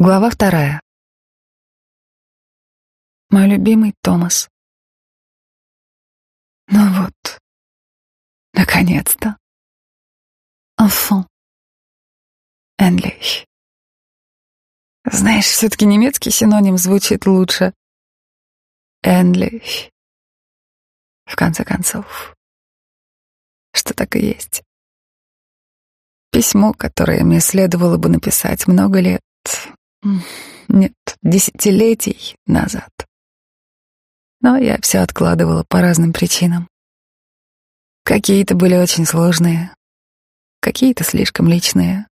Глава вторая. Мой любимый Томас. Ну вот, наконец-то. Enfant. Endlich. Знаешь, все-таки немецкий синоним звучит лучше. Endlich. В конце концов. Что так и есть. Письмо, которое мне следовало бы написать много лет, нет, десятилетий назад. Но я все откладывала по разным причинам. Какие-то были очень сложные, какие-то слишком личные,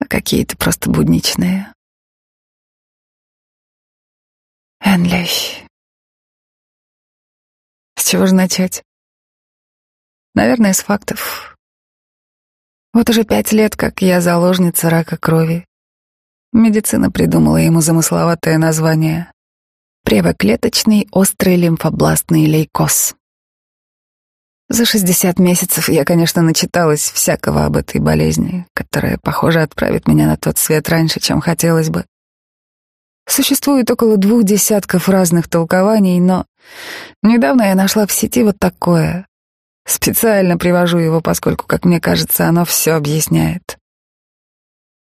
а какие-то просто будничные. Энлих. С чего же начать? Наверное, с фактов. Вот уже пять лет, как я заложница рака крови. Медицина придумала ему замысловатое название — превоклеточный острый лимфобластный лейкоз. За 60 месяцев я, конечно, начиталась всякого об этой болезни, которая, похоже, отправит меня на тот свет раньше, чем хотелось бы. Существует около двух десятков разных толкований, но недавно я нашла в сети вот такое. Специально привожу его, поскольку, как мне кажется, оно все объясняет.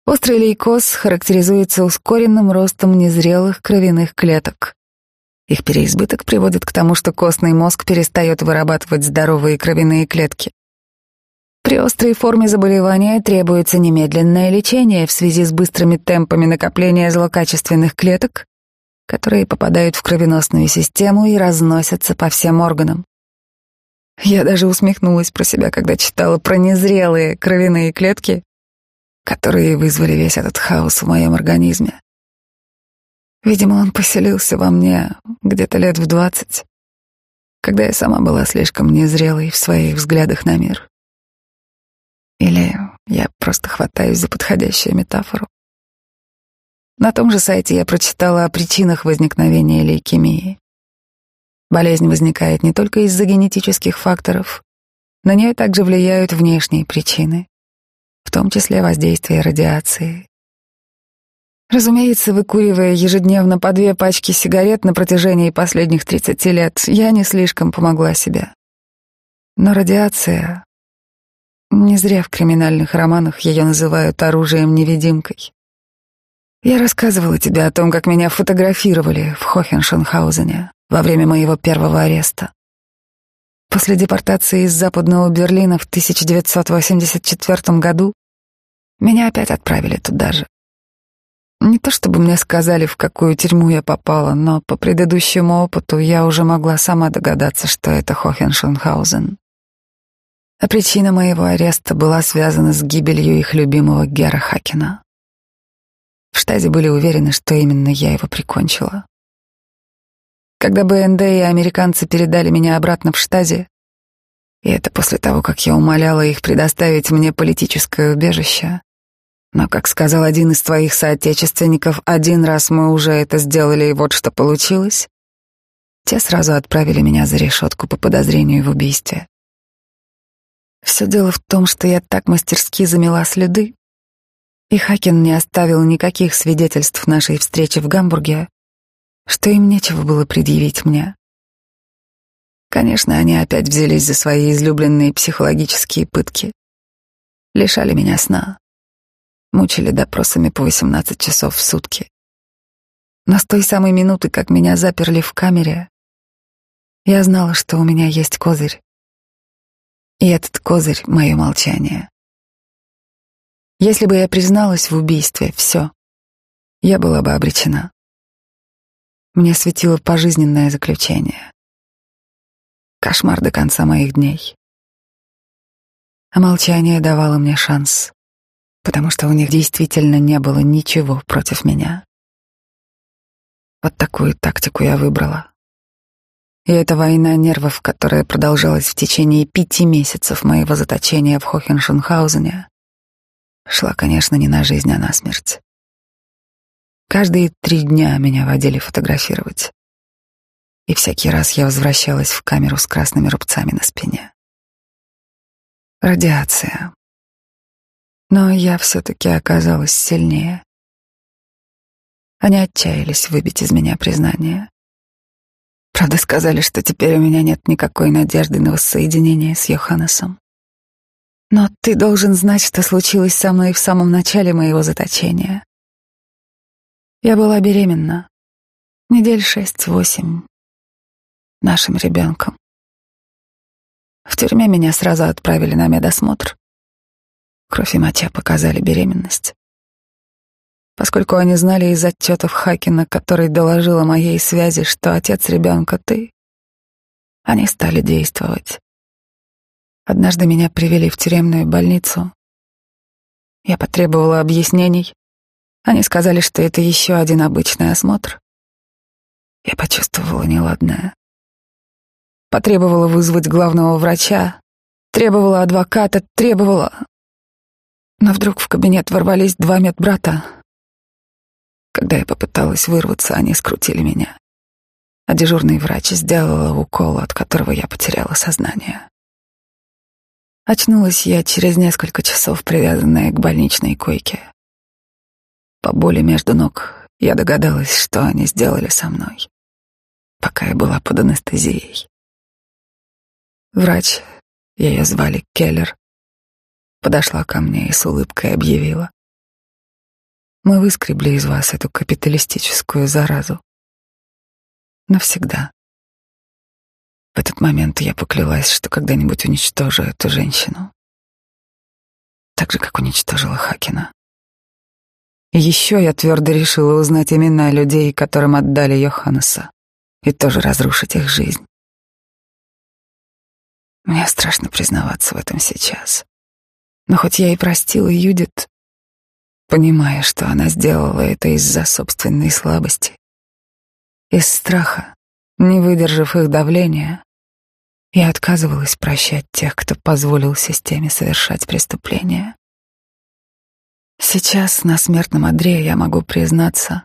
Острый лейкоз характеризуется ускоренным ростом незрелых кровяных клеток. Их переизбыток приводит к тому, что костный мозг перестает вырабатывать здоровые кровяные клетки. При острой форме заболевания требуется немедленное лечение в связи с быстрыми темпами накопления злокачественных клеток, которые попадают в кровеносную систему и разносятся по всем органам. Я даже усмехнулась про себя, когда читала про незрелые кровяные клетки, которые вызвали весь этот хаос в моем организме. Видимо, он поселился во мне где-то лет в двадцать, когда я сама была слишком незрелой в своих взглядах на мир. Или я просто хватаюсь за подходящую метафору. На том же сайте я прочитала о причинах возникновения лейкемии. Болезнь возникает не только из-за генетических факторов, на нее также влияют внешние причины в том числе воздействие радиации. Разумеется, выкуривая ежедневно по две пачки сигарет на протяжении последних 30 лет, я не слишком помогла себе. Но радиация... Не зря в криминальных романах ее называют оружием-невидимкой. Я рассказывала тебе о том, как меня фотографировали в Хохеншенхаузене во время моего первого ареста. После депортации из Западного Берлина в 1984 году меня опять отправили туда же. Не то чтобы мне сказали, в какую тюрьму я попала, но по предыдущему опыту я уже могла сама догадаться, что это Хохеншенхаузен. А причина моего ареста была связана с гибелью их любимого Гера Хакена. В штазе были уверены, что именно я его прикончила. Когда БНД и американцы передали меня обратно в штазе, и это после того, как я умоляла их предоставить мне политическое убежище. Но, как сказал один из твоих соотечественников, один раз мы уже это сделали, и вот что получилось. Те сразу отправили меня за решетку по подозрению в убийстве. Все дело в том, что я так мастерски замела следы, и Хакин не оставил никаких свидетельств нашей встречи в Гамбурге, что им нечего было предъявить мне. Конечно, они опять взялись за свои излюбленные психологические пытки. Лишали меня сна. Мучили допросами по 18 часов в сутки. Но с той самой минуты, как меня заперли в камере, я знала, что у меня есть козырь. И этот козырь — мое молчание. Если бы я призналась в убийстве, все, я была бы обречена. Мне светило пожизненное заключение. Кошмар до конца моих дней. А молчание давало мне шанс, потому что у них действительно не было ничего против меня. Вот такую тактику я выбрала. И эта война нервов, которая продолжалась в течение пяти месяцев моего заточения в Хохеншенхаузене, шла, конечно, не на жизнь, а на смерть. Каждые три дня меня водили фотографировать. И всякий раз я возвращалась в камеру с красными рубцами на спине. Радиация. Но я все-таки оказалась сильнее. Они отчаялись выбить из меня признание. Правда, сказали, что теперь у меня нет никакой надежды на воссоединение с Йоханнесом. Но ты должен знать, что случилось со мной в самом начале моего заточения. Я была беременна. Недель шесть-восемь. Нашим ребенком. В тюрьме меня сразу отправили на медосмотр. Кровь и моча показали беременность. Поскольку они знали из отчетов Хакина, который доложил о моей связи, что отец ребенка ты, они стали действовать. Однажды меня привели в тюремную больницу. Я потребовала объяснений. Они сказали, что это еще один обычный осмотр. Я почувствовала неладное. Потребовала вызвать главного врача, требовала адвоката, требовала... Но вдруг в кабинет ворвались два медбрата. Когда я попыталась вырваться, они скрутили меня. А дежурный врач сделала укол, от которого я потеряла сознание. Очнулась я через несколько часов, привязанная к больничной койке. По боли между ног я догадалась, что они сделали со мной, пока я была под анестезией. Врач, ее звали Келлер, подошла ко мне и с улыбкой объявила. Мы выскребли из вас эту капиталистическую заразу. Навсегда. В этот момент я поклялась, что когда-нибудь уничтожу эту женщину. Так же, как уничтожила Хакина. Еще я твердо решила узнать имена людей, которым отдали Йоханнеса, и тоже разрушить их жизнь. Мне страшно признаваться в этом сейчас. Но хоть я и простила Юдит, понимая, что она сделала это из-за собственной слабости, из страха, не выдержав их давления, я отказывалась прощать тех, кто позволил системе совершать преступления. Сейчас на смертном одре я могу признаться,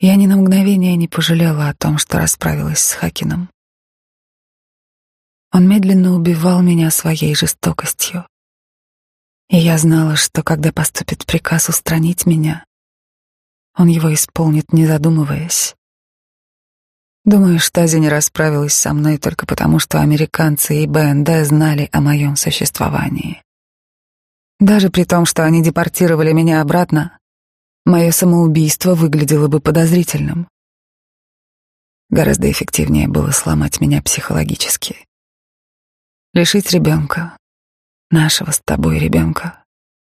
я ни на мгновение не пожалела о том, что расправилась с Хакином. Он медленно убивал меня своей жестокостью. И я знала, что когда поступит приказ устранить меня, он его исполнит, не задумываясь. Думаю, Штази не расправилась со мной только потому, что американцы и БНД знали о моем существовании. Даже при том, что они депортировали меня обратно, мое самоубийство выглядело бы подозрительным. Гораздо эффективнее было сломать меня психологически. Лишить ребенка, нашего с тобой ребенка,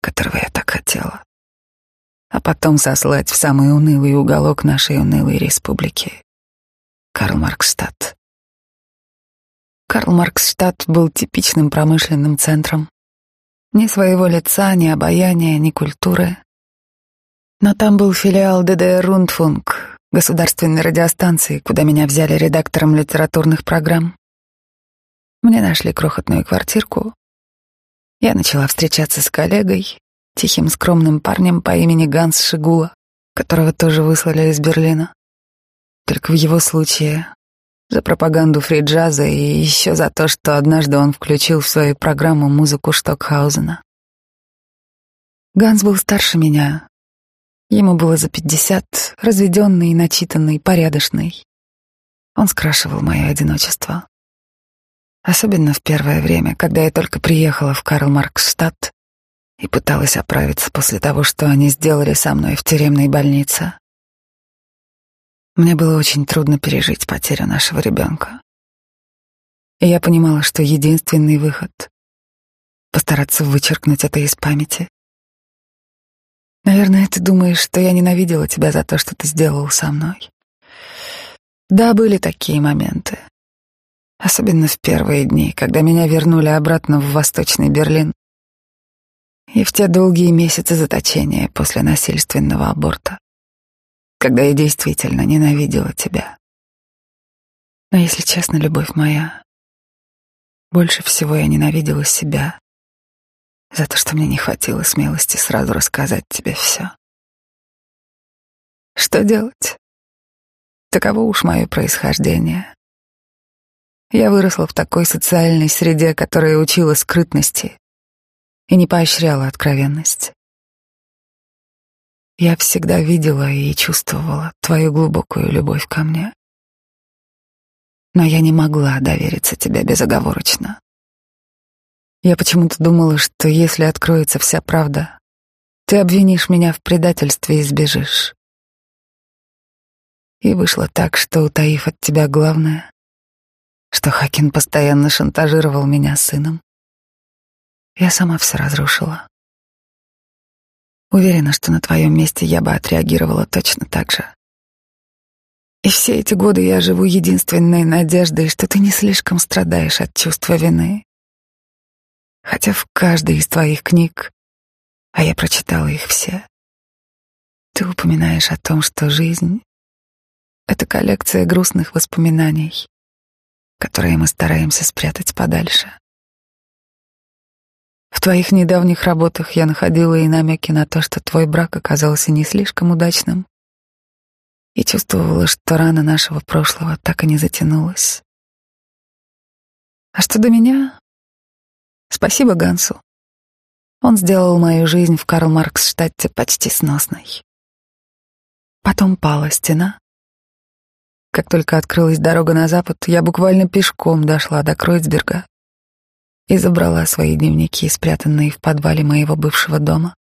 которого я так хотела, а потом сослать в самый унылый уголок нашей унылой республики. Карл Маркстадт. Карл Маркстадт был типичным промышленным центром. Ни своего лица, ни обаяния, ни культуры. Но там был филиал ДДР Рундфунг, государственной радиостанции, куда меня взяли редактором литературных программ. Мне нашли крохотную квартирку. Я начала встречаться с коллегой, тихим скромным парнем по имени Ганс Шигула, которого тоже выслали из Берлина. Только в его случае за пропаганду фри-джаза и еще за то, что однажды он включил в свою программу музыку Штокхаузена. Ганс был старше меня. Ему было за пятьдесят, разведенный, начитанный, порядочный. Он скрашивал мое одиночество. Особенно в первое время, когда я только приехала в Карл Марксштадт и пыталась оправиться после того, что они сделали со мной в тюремной больнице. Мне было очень трудно пережить потерю нашего ребенка. И я понимала, что единственный выход — постараться вычеркнуть это из памяти. Наверное, ты думаешь, что я ненавидела тебя за то, что ты сделал со мной. Да, были такие моменты. Особенно в первые дни, когда меня вернули обратно в Восточный Берлин. И в те долгие месяцы заточения после насильственного аборта, когда я действительно ненавидела тебя. Но если честно, любовь моя, больше всего я ненавидела себя за то, что мне не хватило смелости сразу рассказать тебе все. Что делать? Таково уж мое происхождение. Я выросла в такой социальной среде, которая учила скрытности и не поощряла откровенность. Я всегда видела и чувствовала твою глубокую любовь ко мне. Но я не могла довериться тебе безоговорочно. Я почему-то думала, что если откроется вся правда, ты обвинишь меня в предательстве и сбежишь. И вышло так, что, утаив от тебя главное, что Хакин постоянно шантажировал меня сыном, я сама все разрушила. Уверена, что на твоем месте я бы отреагировала точно так же. И все эти годы я живу единственной надеждой, что ты не слишком страдаешь от чувства вины. Хотя в каждой из твоих книг, а я прочитала их все, ты упоминаешь о том, что жизнь — это коллекция грустных воспоминаний, которые мы стараемся спрятать подальше. В твоих недавних работах я находила и намеки на то, что твой брак оказался не слишком удачным, и чувствовала, что рана нашего прошлого так и не затянулась. А что до меня? Спасибо Гансу. Он сделал мою жизнь в Карл-Маркс-штадте почти сносной. Потом пала стена. Как только открылась дорога на запад, я буквально пешком дошла до Кройцберга и забрала свои дневники, спрятанные в подвале моего бывшего дома.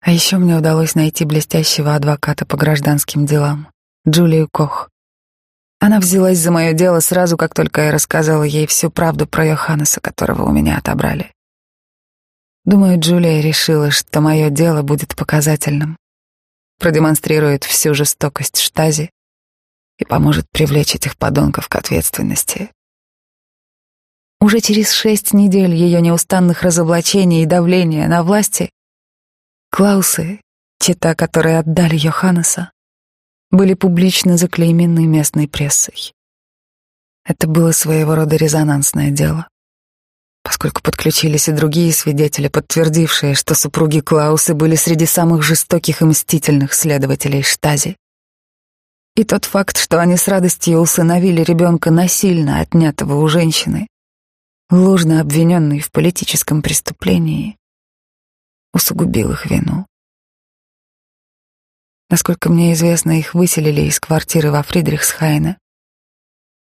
А еще мне удалось найти блестящего адвоката по гражданским делам, Джулию Кох. Она взялась за мое дело сразу, как только я рассказала ей всю правду про Йоханнеса, которого у меня отобрали. Думаю, Джулия решила, что мое дело будет показательным, продемонстрирует всю жестокость штази и поможет привлечь этих подонков к ответственности. Уже через шесть недель ее неустанных разоблачений и давления на власти Клаусы, те та, которые отдали Йоханнеса, были публично заклеймены местной прессой. Это было своего рода резонансное дело, поскольку подключились и другие свидетели, подтвердившие, что супруги Клаусы были среди самых жестоких и мстительных следователей Штази. И тот факт, что они с радостью усыновили ребенка насильно отнятого у женщины, ложно обвиненной в политическом преступлении, усугубил их вину. Насколько мне известно, их выселили из квартиры во Фридрихсхайне,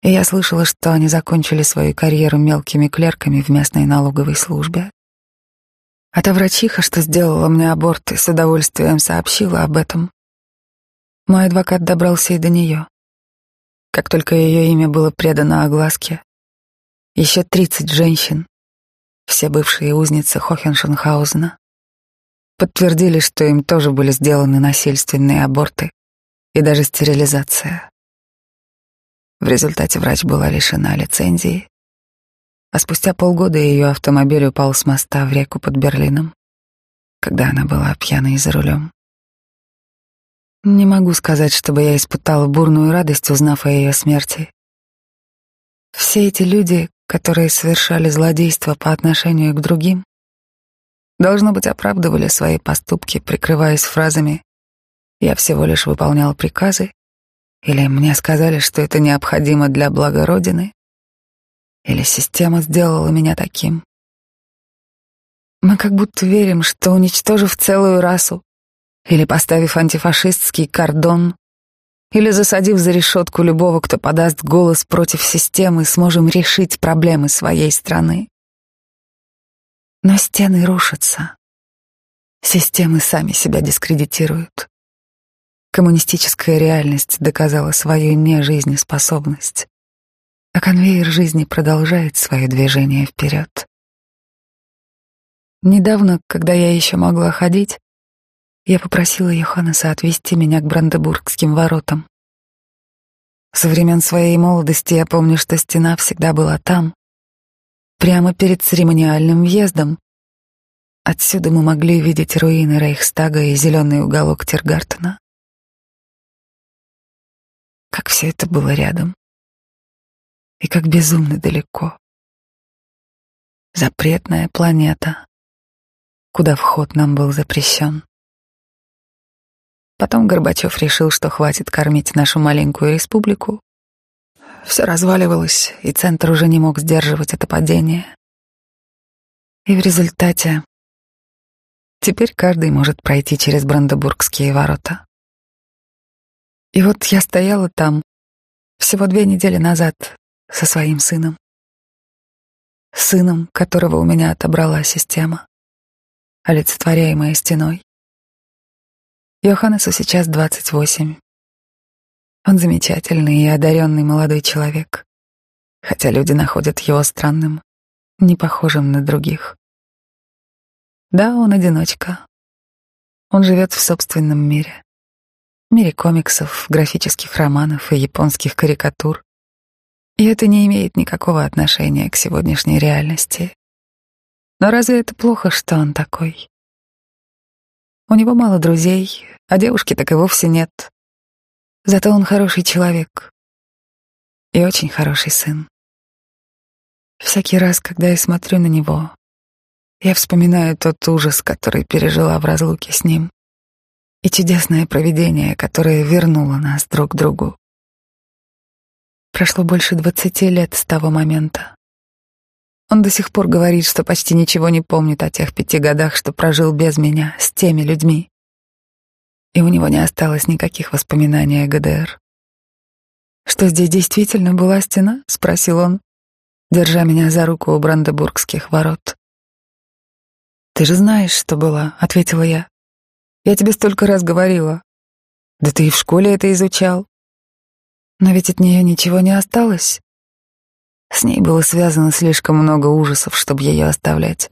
и я слышала, что они закончили свою карьеру мелкими клерками в местной налоговой службе. А та врачиха, что сделала мне аборт, и с удовольствием сообщила об этом. Мой адвокат добрался и до нее. Как только ее имя было предано огласке, еще тридцать женщин, все бывшие узницы Хохеншенхаузена, подтвердили, что им тоже были сделаны насильственные аборты и даже стерилизация. В результате врач была лишена лицензии, а спустя полгода ее автомобиль упал с моста в реку под Берлином, когда она была пьяной за рулем. Не могу сказать, чтобы я испытала бурную радость, узнав о ее смерти. Все эти люди, которые совершали злодейство по отношению к другим, должно быть, оправдывали свои поступки, прикрываясь фразами «я всего лишь выполнял приказы» или «мне сказали, что это необходимо для блага Родины» или «система сделала меня таким». Мы как будто верим, что, уничтожив целую расу или поставив антифашистский кордон, или засадив за решетку любого, кто подаст голос против системы, сможем решить проблемы своей страны. Но стены рушатся. Системы сами себя дискредитируют. Коммунистическая реальность доказала свою нежизнеспособность, а конвейер жизни продолжает свое движение вперед. Недавно, когда я еще могла ходить, я попросила Йоханнеса отвезти меня к Брандебургским воротам. Со времен своей молодости я помню, что стена всегда была там, прямо перед церемониальным въездом. Отсюда мы могли видеть руины Рейхстага и зеленый уголок Тиргартена. Как все это было рядом. И как безумно далеко. Запретная планета, куда вход нам был запрещен. Потом Горбачев решил, что хватит кормить нашу маленькую республику, все разваливалось, и центр уже не мог сдерживать это падение. И в результате теперь каждый может пройти через Брандебургские ворота. И вот я стояла там всего две недели назад со своим сыном. Сыном, которого у меня отобрала система, олицетворяемая стеной. Йоханнесу сейчас 28. Он замечательный и одаренный молодой человек, хотя люди находят его странным, не похожим на других. Да, он одиночка. Он живет в собственном мире. Мире комиксов, графических романов и японских карикатур. И это не имеет никакого отношения к сегодняшней реальности. Но разве это плохо, что он такой? У него мало друзей, а девушки так и вовсе нет. Зато он хороший человек и очень хороший сын. Всякий раз, когда я смотрю на него, я вспоминаю тот ужас, который пережила в разлуке с ним, и чудесное провидение, которое вернуло нас друг к другу. Прошло больше двадцати лет с того момента. Он до сих пор говорит, что почти ничего не помнит о тех пяти годах, что прожил без меня, с теми людьми. И у него не осталось никаких воспоминаний о ГДР. «Что здесь действительно была стена?» — спросил он, держа меня за руку у Брандебургских ворот. «Ты же знаешь, что была», — ответила я. «Я тебе столько раз говорила. Да ты и в школе это изучал. Но ведь от нее ничего не осталось. С ней было связано слишком много ужасов, чтобы ее оставлять.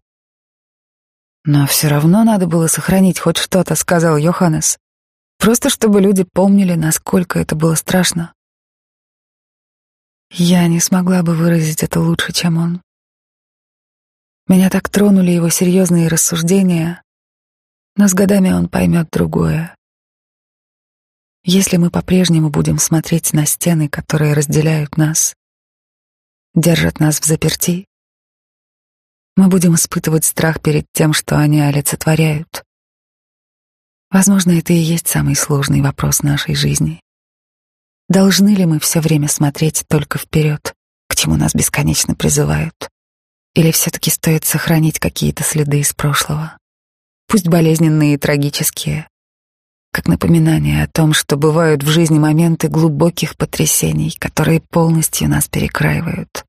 Но все равно надо было сохранить хоть что-то, сказал Йоханнес. Просто чтобы люди помнили, насколько это было страшно. Я не смогла бы выразить это лучше, чем он. Меня так тронули его серьезные рассуждения, но с годами он поймет другое. Если мы по-прежнему будем смотреть на стены, которые разделяют нас, держат нас в заперти, мы будем испытывать страх перед тем, что они олицетворяют. Возможно, это и есть самый сложный вопрос нашей жизни. Должны ли мы все время смотреть только вперед, к чему нас бесконечно призывают? Или все-таки стоит сохранить какие-то следы из прошлого? Пусть болезненные и трагические, как напоминание о том, что бывают в жизни моменты глубоких потрясений, которые полностью нас перекраивают.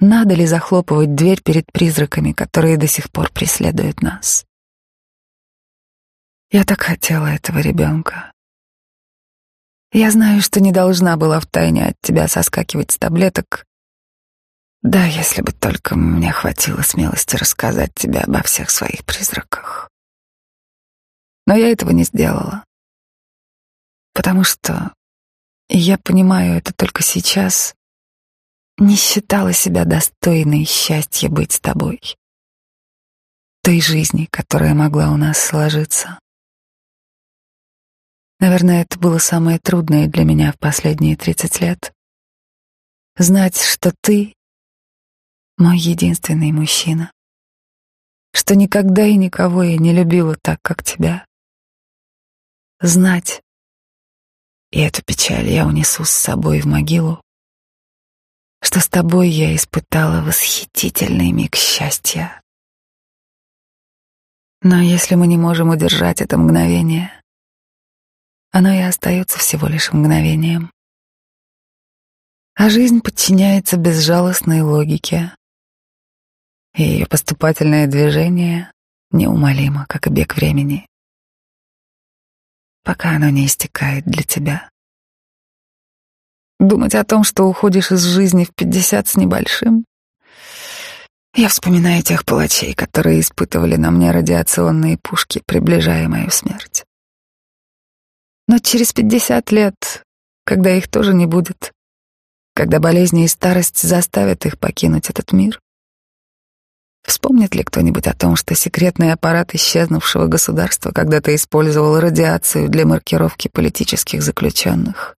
Надо ли захлопывать дверь перед призраками, которые до сих пор преследуют нас? Я так хотела этого ребенка. Я знаю, что не должна была втайне от тебя соскакивать с таблеток, да, если бы только мне хватило смелости рассказать тебе обо всех своих призраках. Но я этого не сделала. Потому что, и я понимаю это только сейчас, не считала себя достойной счастья быть с тобой. Той жизни, которая могла у нас сложиться. Наверное, это было самое трудное для меня в последние тридцать лет. Знать, что ты мой единственный мужчина, что никогда и никого я не любила так, как тебя. Знать, и эту печаль я унесу с собой в могилу, что с тобой я испытала восхитительный миг счастья. Но если мы не можем удержать это мгновение, оно и остается всего лишь мгновением. А жизнь подчиняется безжалостной логике, и ее поступательное движение неумолимо, как и бег времени, пока оно не истекает для тебя. Думать о том, что уходишь из жизни в пятьдесят с небольшим, я вспоминаю тех палачей, которые испытывали на мне радиационные пушки, приближая мою смерть. Но через пятьдесят лет, когда их тоже не будет, когда болезни и старость заставят их покинуть этот мир, Вспомнит ли кто-нибудь о том, что секретный аппарат исчезнувшего государства когда-то использовал радиацию для маркировки политических заключенных,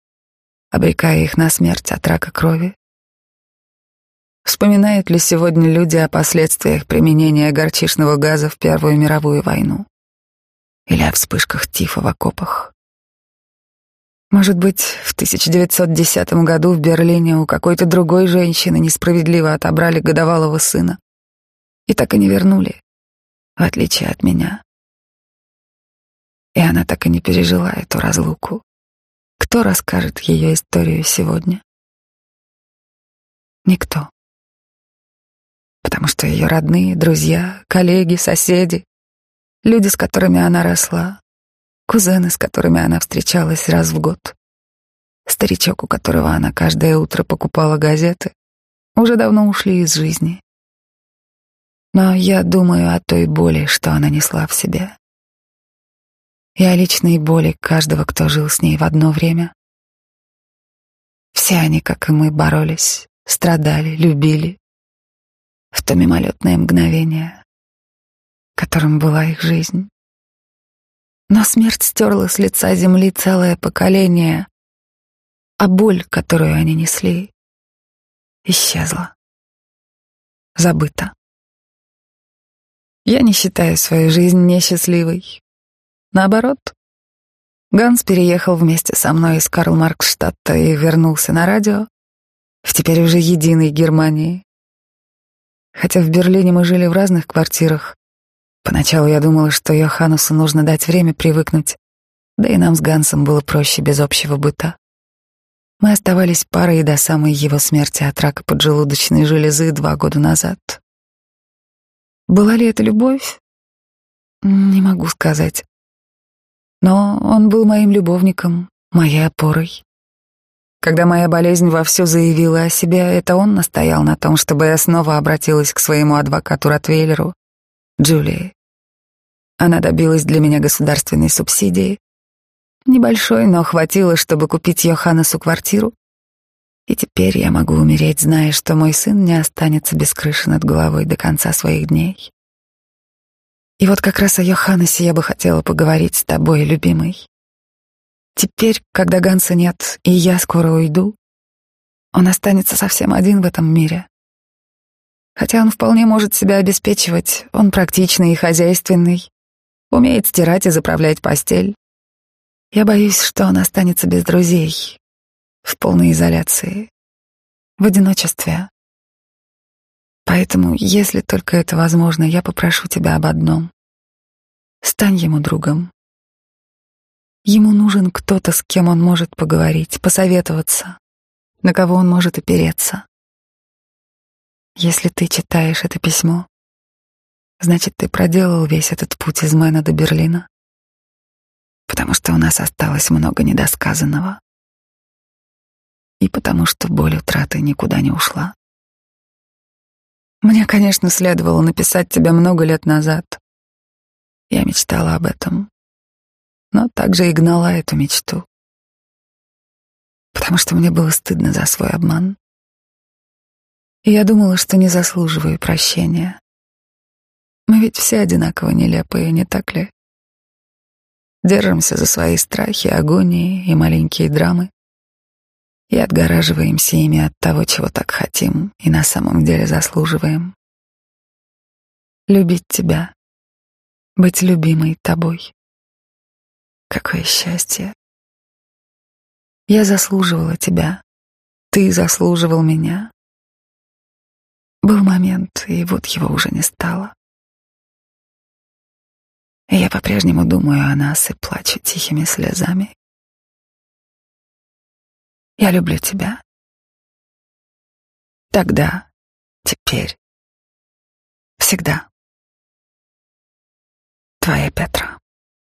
обрекая их на смерть от рака крови? Вспоминают ли сегодня люди о последствиях применения горчичного газа в Первую мировую войну? Или о вспышках тифа в окопах? Может быть, в 1910 году в Берлине у какой-то другой женщины несправедливо отобрали годовалого сына? И так и не вернули. в отличие от меня. И она так и не пережила эту разлуку. Кто расскажет ее историю сегодня? Никто. Потому что ее родные, друзья, коллеги, соседи, люди, с которыми она росла, кузены, с которыми она встречалась раз в год, старичок, у которого она каждое утро покупала газеты, уже давно ушли из жизни. Но я думаю о той боли, что она несла в себе. И о личной боли каждого, кто жил с ней в одно время. Все они, как и мы, боролись, страдали, любили. В то мимолетное мгновение, которым была их жизнь. Но смерть стерла с лица земли целое поколение, а боль, которую они несли, исчезла. Забыта. Я не считаю свою жизнь несчастливой. Наоборот, Ганс переехал вместе со мной из Карл-Марксштадта и вернулся на радио в теперь уже единой Германии. Хотя в Берлине мы жили в разных квартирах, поначалу я думала, что Йоханнесу нужно дать время привыкнуть, да и нам с Гансом было проще без общего быта. Мы оставались парой до самой его смерти от рака поджелудочной железы два года назад. Была ли это любовь? Не могу сказать. Но он был моим любовником, моей опорой. Когда моя болезнь вовсю заявила о себе, это он настоял на том, чтобы я снова обратилась к своему адвокату Ротвейлеру, Джулии. Она добилась для меня государственной субсидии, Небольшой, но хватило, чтобы купить Йоханнесу квартиру. И теперь я могу умереть, зная, что мой сын не останется без крыши над головой до конца своих дней. И вот как раз о Йоханнесе я бы хотела поговорить с тобой, любимый. Теперь, когда Ганса нет, и я скоро уйду, он останется совсем один в этом мире. Хотя он вполне может себя обеспечивать, он практичный и хозяйственный, умеет стирать и заправлять постель. Я боюсь, что он останется без друзей, в полной изоляции, в одиночестве. Поэтому, если только это возможно, я попрошу тебя об одном. Стань ему другом. Ему нужен кто-то, с кем он может поговорить, посоветоваться, на кого он может опереться. Если ты читаешь это письмо, значит, ты проделал весь этот путь из Мэна до Берлина потому что у нас осталось много недосказанного. И потому что боль утраты никуда не ушла. Мне, конечно, следовало написать тебе много лет назад. Я мечтала об этом, но также и гнала эту мечту. Потому что мне было стыдно за свой обман. И я думала, что не заслуживаю прощения. Мы ведь все одинаково нелепые, не так ли? Держимся за свои страхи, агонии и маленькие драмы и отгораживаемся ими от того, чего так хотим и на самом деле заслуживаем. Любить тебя, быть любимой тобой. Какое счастье. Я заслуживала тебя, ты заслуживал меня. Был момент, и вот его уже не стало. Я по-прежнему думаю о нас и плачу тихими слезами. Я люблю тебя. Тогда, теперь, всегда. Твоя Петра.